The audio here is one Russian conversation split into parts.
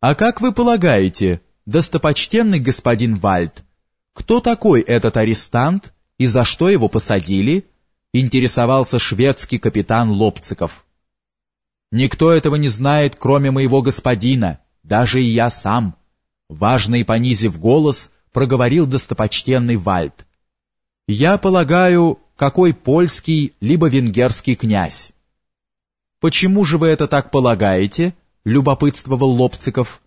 А как вы полагаете, достопочтенный господин Вальд, кто такой этот арестант и за что его посадили? Интересовался шведский капитан Лобциков. Никто этого не знает, кроме моего господина, даже и я сам. Важно и понизив голос, проговорил достопочтенный Вальд. Я полагаю, какой польский либо венгерский князь. Почему же вы это так полагаете? Любопытствовал Лобциков.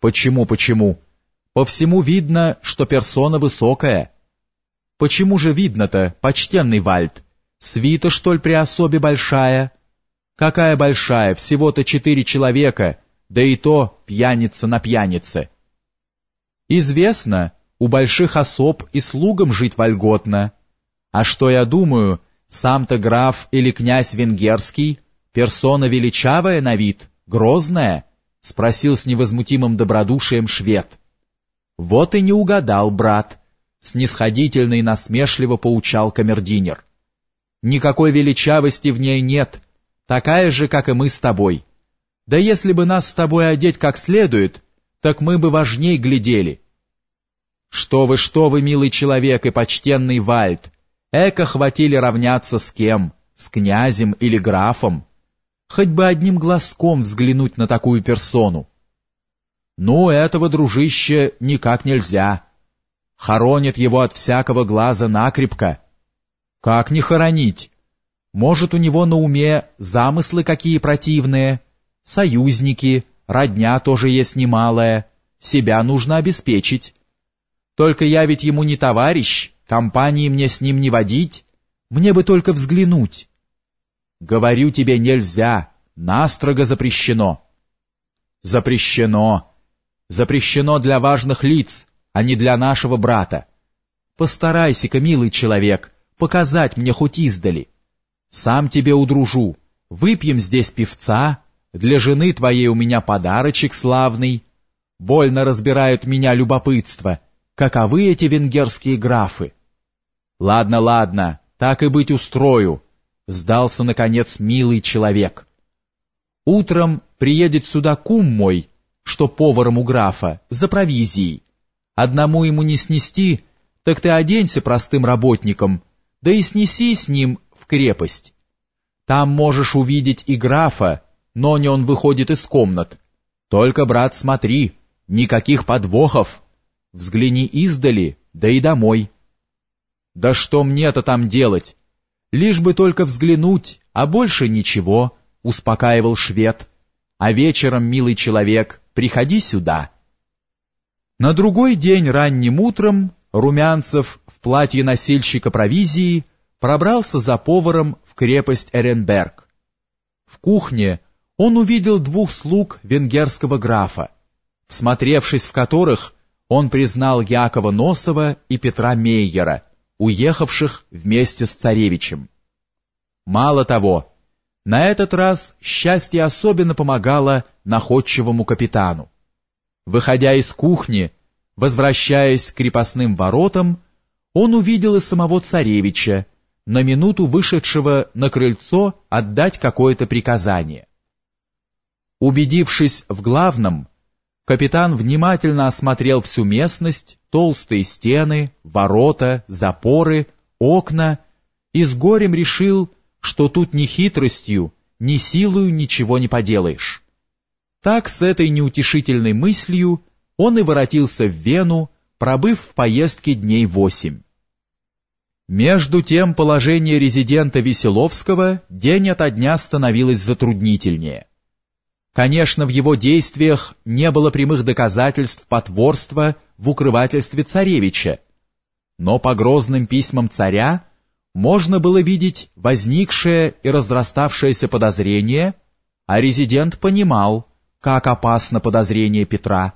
Почему, почему? По всему видно, что персона высокая. Почему же видно-то, почтенный Вальд? Свита, что ли, при особе большая? Какая большая, всего-то четыре человека, да и то пьяница на пьянице. Известно, у больших особ и слугам жить вольготно. А что я думаю, сам-то граф или князь венгерский, персона величавая на вид, грозная, спросил с невозмутимым добродушием швед. Вот и не угадал, брат, снисходительно и насмешливо поучал камердинер. Никакой величавости в ней нет, такая же, как и мы с тобой. Да если бы нас с тобой одеть как следует, так мы бы важней глядели. Что вы, что вы, милый человек и почтенный Вальд, эко хватили равняться с кем, с князем или графом, хоть бы одним глазком взглянуть на такую персону. Ну, этого, дружище, никак нельзя. Хоронит его от всякого глаза накрепко. Как не хоронить? Может, у него на уме замыслы какие противные, союзники, родня тоже есть немалая, себя нужно обеспечить. Только я ведь ему не товарищ, компании мне с ним не водить, мне бы только взглянуть. Говорю тебе, нельзя, настрого запрещено. Запрещено. Запрещено для важных лиц, а не для нашего брата. Постарайся-ка, милый человек, показать мне хоть издали. Сам тебе удружу. Выпьем здесь певца, для жены твоей у меня подарочек славный. Больно разбирают меня любопытство — каковы эти венгерские графы. Ладно, ладно, так и быть устрою, сдался, наконец, милый человек. Утром приедет сюда кум мой, что поваром у графа, за провизией. Одному ему не снести, так ты оденься простым работником, да и снеси с ним в крепость. Там можешь увидеть и графа, но не он выходит из комнат. Только, брат, смотри, никаких подвохов. Взгляни издали, да и домой. Да что мне-то там делать? Лишь бы только взглянуть, а больше ничего, успокаивал швед. А вечером, милый человек, приходи сюда. На другой день ранним утром Румянцев в платье носильщика провизии пробрался за поваром в крепость Эренберг. В кухне он увидел двух слуг венгерского графа, всмотревшись в которых он признал Якова Носова и Петра Мейера, уехавших вместе с царевичем. Мало того, на этот раз счастье особенно помогало находчивому капитану. Выходя из кухни, возвращаясь к крепостным воротам, он увидел и самого царевича, на минуту вышедшего на крыльцо отдать какое-то приказание. Убедившись в главном, Капитан внимательно осмотрел всю местность, толстые стены, ворота, запоры, окна и с горем решил, что тут ни хитростью, ни силою ничего не поделаешь. Так с этой неутешительной мыслью он и воротился в Вену, пробыв в поездке дней восемь. Между тем положение резидента Веселовского день ото дня становилось затруднительнее. Конечно, в его действиях не было прямых доказательств потворства в укрывательстве царевича, но по грозным письмам царя можно было видеть возникшее и разраставшееся подозрение, а резидент понимал, как опасно подозрение Петра.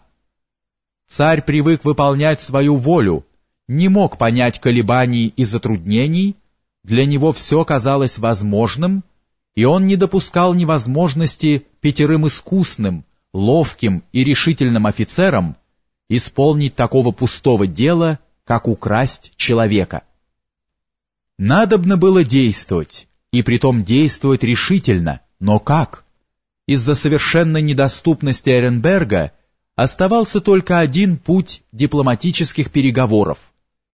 Царь привык выполнять свою волю, не мог понять колебаний и затруднений, для него все казалось возможным, и он не допускал невозможности пятерым искусным, ловким и решительным офицерам исполнить такого пустого дела, как украсть человека. Надобно было действовать, и притом действовать решительно, но как? Из-за совершенной недоступности Эренберга Оставался только один путь дипломатических переговоров –